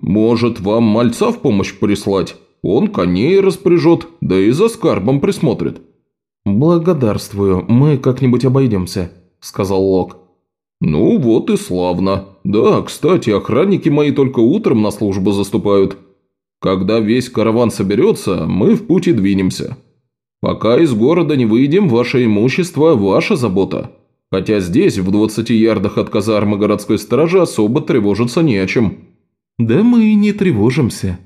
«Может, вам мальца в помощь прислать? Он коней распряжет, да и за скарбом присмотрит». «Благодарствую, мы как-нибудь обойдемся», – сказал Лок. «Ну вот и славно. Да, кстати, охранники мои только утром на службу заступают. Когда весь караван соберется, мы в пути двинемся. Пока из города не выйдем, ваше имущество – ваша забота. Хотя здесь, в 20 ярдах от казармы городской стражи, особо тревожиться не о чем». «Да мы и не тревожимся».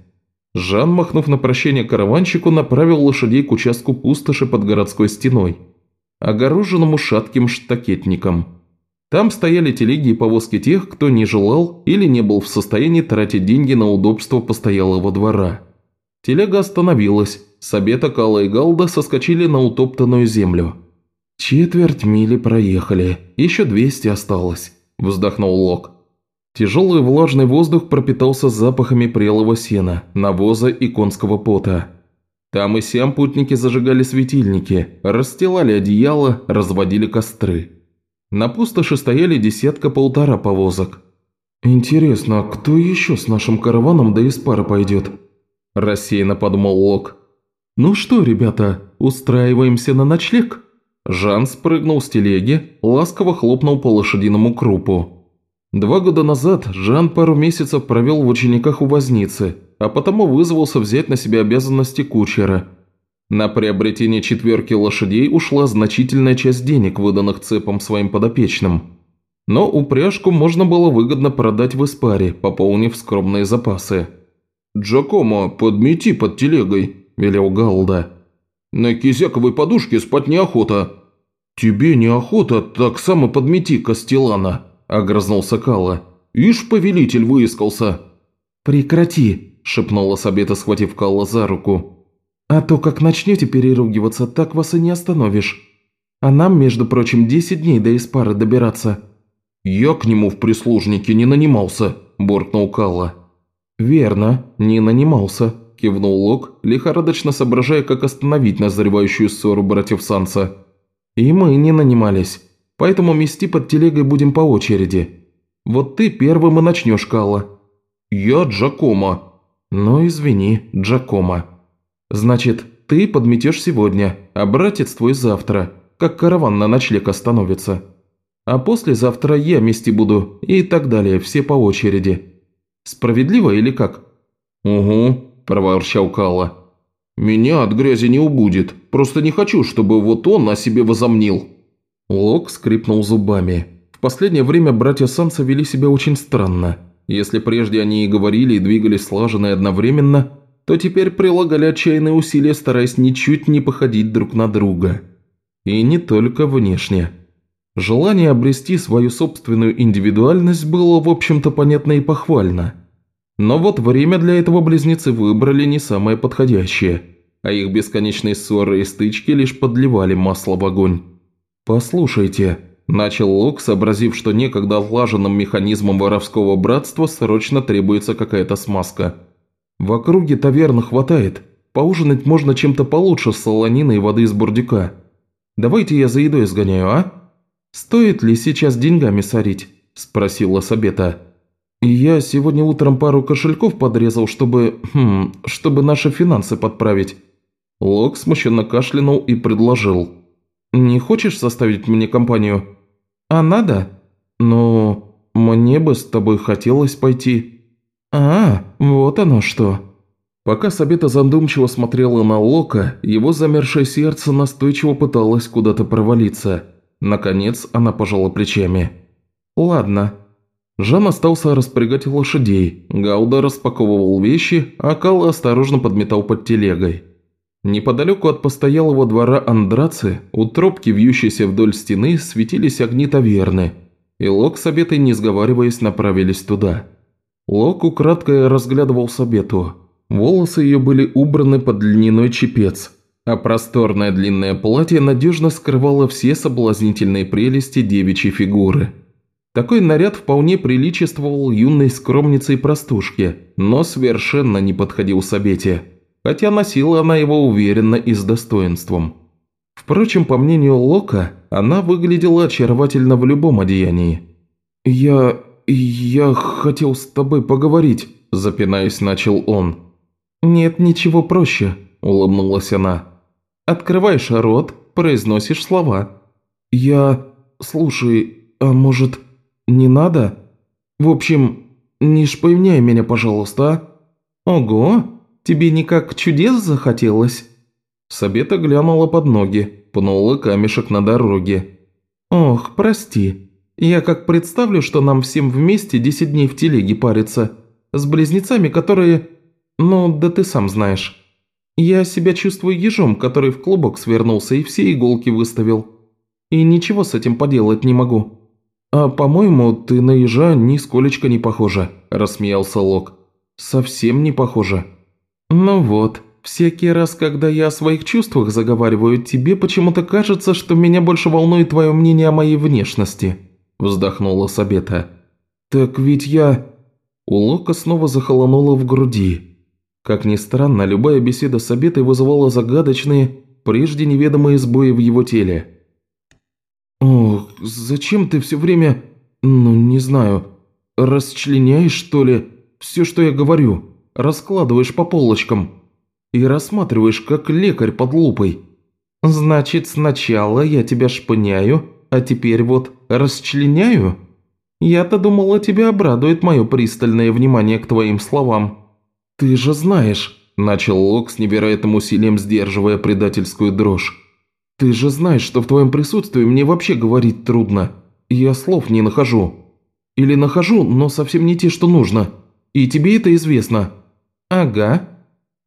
Жан, махнув на прощение караванщику, направил лошадей к участку пустоши под городской стеной, огороженному шатким штакетником. Там стояли телеги и повозки тех, кто не желал или не был в состоянии тратить деньги на удобство постоялого двора. Телега остановилась, Сабета, Кала и Галда соскочили на утоптанную землю. «Четверть мили проехали, еще двести осталось», – вздохнул Лок. Тяжелый влажный воздух пропитался запахами прелого сена, навоза и конского пота. Там и сям путники зажигали светильники, расстилали одеяла, разводили костры. На пустоши стояли десятка-полтора повозок. «Интересно, а кто еще с нашим караваном до Испара пойдет?» – рассеянно подумал Лок. «Ну что, ребята, устраиваемся на ночлег?» Жан спрыгнул с телеги, ласково хлопнул по лошадиному крупу. Два года назад Жан пару месяцев провел в учениках у возницы, а потому вызвался взять на себя обязанности кучера. На приобретение четверки лошадей ушла значительная часть денег, выданных цепом своим подопечным. Но упряжку можно было выгодно продать в Испаре, пополнив скромные запасы. «Джакомо, подмети под телегой», – велел Галда. На кизяковой подушке спать неохота». «Тебе неохота, так само подмети Костелана», – огрызнулся Калла. «Ишь, повелитель выискался». «Прекрати», – шепнула Сабета, схватив Калла за руку. «А то, как начнете переругиваться, так вас и не остановишь. А нам, между прочим, десять дней до Испары добираться». «Я к нему в прислужнике не нанимался», – буркнул Калла. «Верно, не нанимался», – кивнул Лок, лихорадочно соображая, как остановить назревающую ссору братьев Санса. «И мы не нанимались, поэтому мести под телегой будем по очереди. Вот ты первым и начнешь, Калла». «Я Джакома». «Ну, извини, Джакома. Значит, ты подметешь сегодня, а братец твой завтра, как караван на ночлег остановится. А послезавтра я мести буду, и так далее, все по очереди. Справедливо или как?» «Угу», проворчал Калла. «Меня от грязи не убудет. Просто не хочу, чтобы вот он о себе возомнил». Лок скрипнул зубами. В последнее время братья Санса вели себя очень странно. Если прежде они и говорили, и двигались слаженно и одновременно, то теперь прилагали отчаянные усилия, стараясь ничуть не походить друг на друга. И не только внешне. Желание обрести свою собственную индивидуальность было, в общем-то, понятно и похвально – но вот время для этого близнецы выбрали не самое подходящее, а их бесконечные ссоры и стычки лишь подливали масло в огонь. «Послушайте», – начал Лок, сообразив, что некогда отлаженным механизмом воровского братства срочно требуется какая-то смазка. «В округе таверн хватает. Поужинать можно чем-то получше солонины и воды из бурдюка. Давайте я за едой сгоняю, а? Стоит ли сейчас деньгами сорить?» – спросила Сабета. «Я сегодня утром пару кошельков подрезал, чтобы... Хм, чтобы наши финансы подправить». Лок смущенно кашлянул и предложил. «Не хочешь составить мне компанию?» «А надо?» «Ну, мне бы с тобой хотелось пойти». «А, вот оно что». Пока Сабета задумчиво смотрела на Лока, его замершее сердце настойчиво пыталось куда-то провалиться. Наконец она пожала плечами. «Ладно, Жан остался распрягать лошадей, Гауда распаковывал вещи, а Кал осторожно подметал под телегой. Неподалеку от постоялого двора Андраци, у тропки, вьющейся вдоль стены, светились огни таверны, и Лок с Абетой, не сговариваясь, направились туда. Лок украдкой разглядывал Сабету. Волосы ее были убраны под льняной чепец, а просторное длинное платье надежно скрывало все соблазнительные прелести девичьей фигуры. Такой наряд вполне приличествовал юной скромнице и простушке, но совершенно не подходил Сабете, хотя носила она его уверенно и с достоинством. Впрочем, по мнению Лока, она выглядела очаровательно в любом одеянии. «Я... я хотел с тобой поговорить», – запинаясь, начал он. «Нет ничего проще», – улыбнулась она. «Открываешь рот, произносишь слова». «Я... слушай, а может, не надо? В общем, не шпойняй меня, пожалуйста, а?» «Ого, тебе никак чудес захотелось?» Сабета глянула под ноги, пнула камешек на дороге. «Ох, прости. Я как представлю, что нам всем вместе десять дней в телеге париться. С близнецами, которые... Ну, да ты сам знаешь. Я себя чувствую ежом, который в клубок свернулся и все иголки выставил. И ничего с этим поделать не могу». «А, по-моему, ты на ежа нисколечко не похожа», – рассмеялся Лок. «Совсем не похожа». «Ну вот», Всякий раз, когда я о своих чувствах заговариваю, тебе почему-то кажется, что меня больше волнует твое мнение о моей внешности», – вздохнула Сабета. «Так ведь я...» У Лока снова захолонуло в груди. Как ни странно, любая беседа с Сабетой вызывала загадочные, прежде неведомые сбои в его теле. «Ох, зачем ты все время... ну, не знаю... расчленяешь, что ли, все, что я говорю? Раскладываешь по полочкам?» и рассматриваешь как лекарь под лупой. Значит, сначала я тебя шпыняю, а теперь вот расчленяю? Я-то думала, тебя обрадует мое пристальное внимание к твоим словам. Ты же знаешь, начал Лок с невероятным усилием сдерживая предательскую дрожь. Ты же знаешь, что в твоем присутствии мне вообще говорить трудно. Я слов не нахожу. Или нахожу, но совсем не те, что нужно. И тебе это известно. Ага,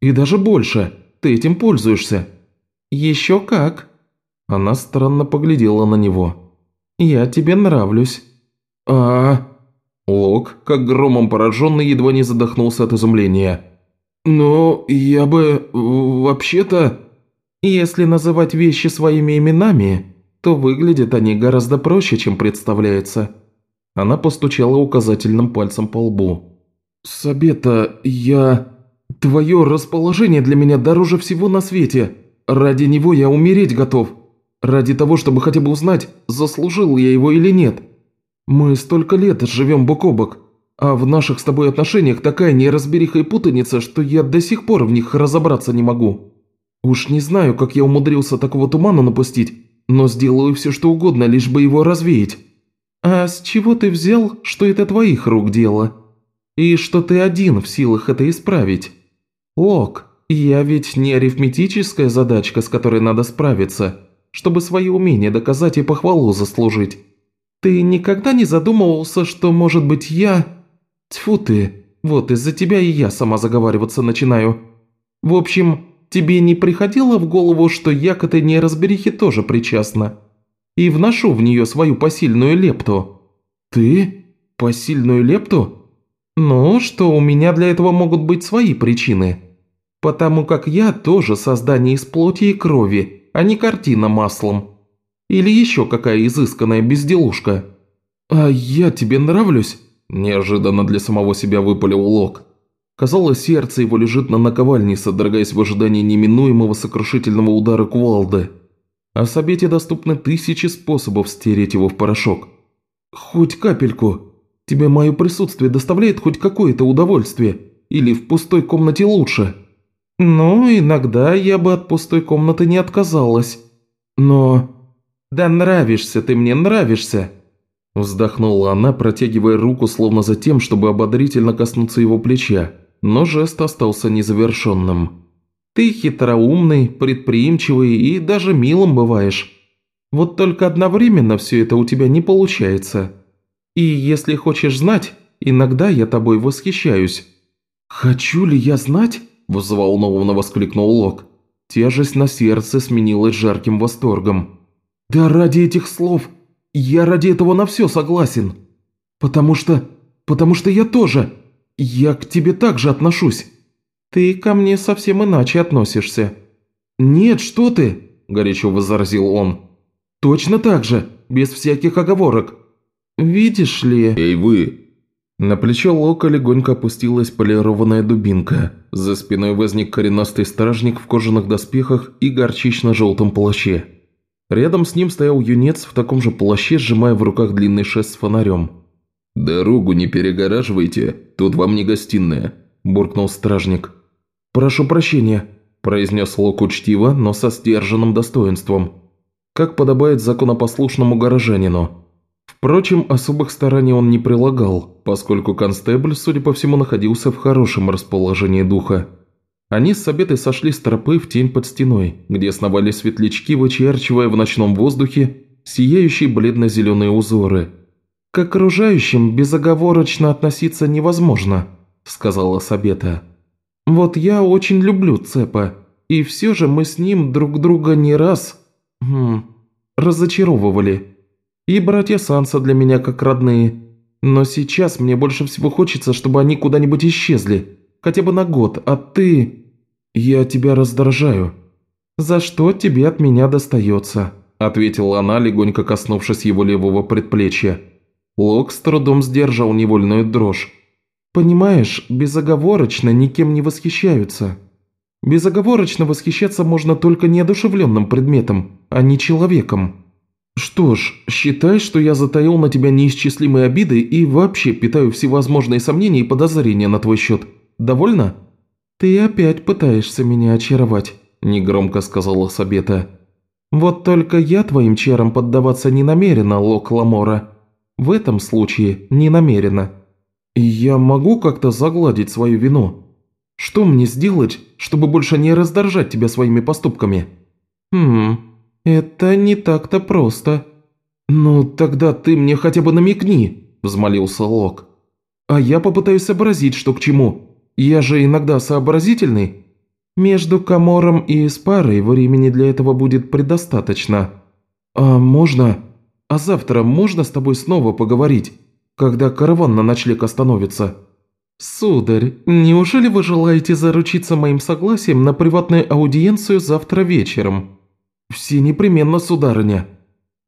и даже больше. Ты этим пользуешься». «Еще как». Она странно поглядела на него. «Я тебе нравлюсь». «А...» Лок, как громом пораженный, едва не задохнулся от изумления. «Но я бы... вообще-то...» «Если называть вещи своими именами, то выглядят они гораздо проще, чем представляется». Она постучала указательным пальцем по лбу. «Сабета, я...» Твое расположение для меня дороже всего на свете. Ради него я умереть готов. Ради того, чтобы хотя бы узнать, заслужил я его или нет. Мы столько лет живем бок о бок, а в наших с тобой отношениях такая неразбериха и путаница, что я до сих пор в них разобраться не могу. Уж не знаю, как я умудрился такого тумана напустить, но сделаю все, что угодно, лишь бы его развеять. А с чего ты взял, что это твоих рук дело? И что ты один в силах это исправить? «Ок, я ведь не арифметическая задачка, с которой надо справиться, чтобы свои умения доказать и похвалу заслужить. Ты никогда не задумывался, что, может быть, я... Тьфу ты, вот из-за тебя и я сама заговариваться начинаю. В общем, тебе не приходило в голову, что я к этой неразберихе тоже причастна? И вношу в нее свою посильную лепту?» «Ты? Посильную лепту?» «Ну, что у меня для этого могут быть свои причины. Потому как я тоже создание из плоти и крови, а не картина маслом. Или еще какая изысканная безделушка». «А я тебе нравлюсь?» – неожиданно для самого себя выпалил Лок. Казалось, сердце его лежит на наковальне, содрогаясь в ожидании неминуемого сокрушительного удара кувалды. А Сабете доступны тысячи способов стереть его в порошок. «Хоть капельку», Тебе мое присутствие доставляет хоть какое-то удовольствие? Или в пустой комнате лучше?» «Ну, иногда я бы от пустой комнаты не отказалась. Но...» «Да нравишься ты мне, нравишься!» Вздохнула она, протягивая руку словно за тем, чтобы ободрительно коснуться его плеча, но жест остался незавершенным. «Ты хитроумный, предприимчивый и даже милым бываешь. Вот только одновременно все это у тебя не получается». И если хочешь знать, иногда я тобой восхищаюсь». «Хочу ли я знать?» – взволнованно воскликнул Лок. Тяжесть на сердце сменилась жарким восторгом. «Да ради этих слов я ради этого на все согласен. Потому что... потому что я тоже... я к тебе так же отношусь. «Ты ко мне совсем иначе относишься». «Нет, что ты!» – горячо возразил он. «Точно так же, без всяких оговорок. Видишь ли...» «Эй, вы!» На плечо Лока легонько опустилась полированная дубинка. За спиной возник коренастый стражник в кожаных доспехах и горчично-желтом плаще. Рядом с ним стоял юнец в таком же плаще, сжимая в руках длинный шест с фонарем. «Дорогу не перегораживайте, тут вам не гостиная», – буркнул стражник. «Прошу прощения», – произнес Лок учтиво, но со сдержанным достоинством. Как подобает законопослушному горожанину. Впрочем, особых стараний он не прилагал, поскольку констебль, судя по всему, находился в хорошем расположении духа. Они с Сабетой сошли с тропы в тень под стеной, где сновали светлячки, вычерчивая в ночном воздухе сияющие бледно-зеленые узоры. «К окружающим безоговорочно относиться невозможно», – сказала Сабета. «Вот я очень люблю Цепа, и все же мы с ним друг друга не раз... Хм, разочаровывали. И братья Санса для меня как родные. Но сейчас мне больше всего хочется, чтобы они куда-нибудь исчезли, хотя бы на год, а ты...» «Я тебя раздражаю». «За что тебе от меня достается?» – ответила она, легонько коснувшись его левого предплечья. Лок с трудом сдержал невольную дрожь. «Понимаешь, безоговорочно никем не восхищаются. Безоговорочно восхищаться можно только неодушевленным предметом, а не человеком. Что ж, считай, что я затаил на тебя неисчислимые обиды и вообще питаю всевозможные сомнения и подозрения на твой счет. Довольно?» «Ты опять пытаешься меня очаровать», – негромко сказала Сабета. «Вот только я твоим чарам поддаваться не намерена, Лок Ламора. В этом случае не намерена. Я могу как-то загладить свою вину? Что мне сделать, чтобы больше не раздражать тебя своими поступками?» «Хм, это не так-то просто». «Ну, тогда ты мне хотя бы намекни», – взмолился Лок. «А я попытаюсь сообразить, что к чему». Я же иногда сообразительный. Между Камором и Спарой времени для этого будет предостаточно. А можно... А завтра можно с тобой снова поговорить, когда караван на ночлег остановится?» «Сударь, неужели вы желаете заручиться моим согласием на приватную аудиенцию завтра вечером?» «Все непременно, сударыня.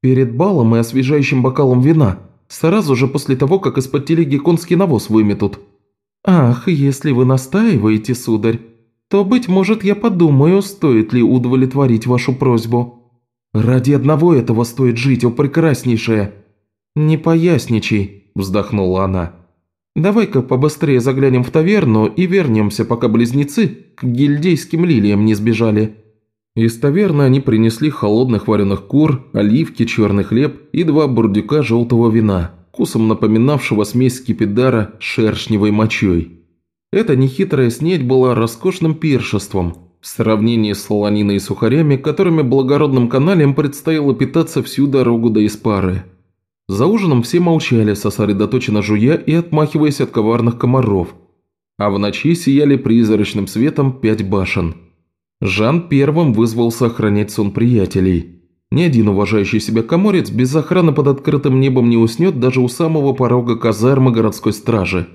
Перед балом и освежающим бокалом вина, сразу же после того, как из-под телеги конский навоз выметут». «Ах, если вы настаиваете, сударь, то, быть может, я подумаю, стоит ли удовлетворить вашу просьбу. Ради одного этого стоит жить, о прекраснейшее!» «Не поясничай», – вздохнула она. «Давай-ка побыстрее заглянем в таверну и вернемся, пока близнецы к гильдейским лилиям не сбежали». Из таверны они принесли холодных вареных кур, оливки, черный хлеб и два бурдюка желтого вина – вкусом напоминавшего смесь скипидара с шершневой мочой. Эта нехитрая снедь была роскошным пиршеством в сравнении с солониной и сухарями, которыми благородным каналям предстояло питаться всю дорогу до Испары. За ужином все молчали, сосредоточенно жуя и отмахиваясь от коварных комаров, а в ночи сияли призрачным светом пять башен. Жан первым вызвался охранять сон приятелей – ни один уважающий себя коморец без охраны под открытым небом не уснет даже у самого порога казармы городской стражи.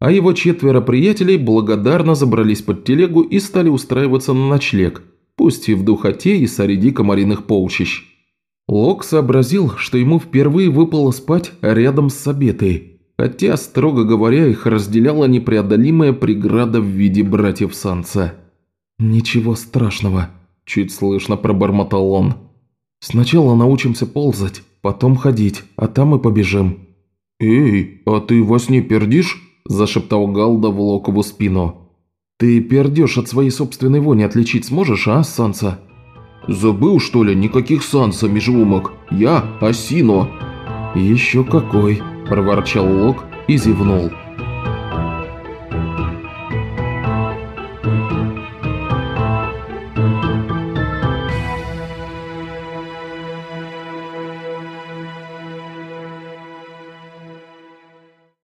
А его четверо приятелей благодарно забрались под телегу и стали устраиваться на ночлег, пусть и в духоте и среди комариных полчищ. Лок сообразил, что ему впервые выпало спать рядом с Сабетой, хотя, строго говоря, их разделяла непреодолимая преграда в виде братьев Санса. «Ничего страшного», – чуть слышно пробормотал он. Сначала научимся ползать, потом ходить, а там и побежим». «Эй, а ты во сне пердишь?» – зашептал Галда в Локову спину. «Ты пердешь от своей собственной вони отличить сможешь, а, Санса?» «Забыл, что ли, никаких Санса, межумок? Я Асино!» «Еще какой!» – проворчал Лок и зевнул.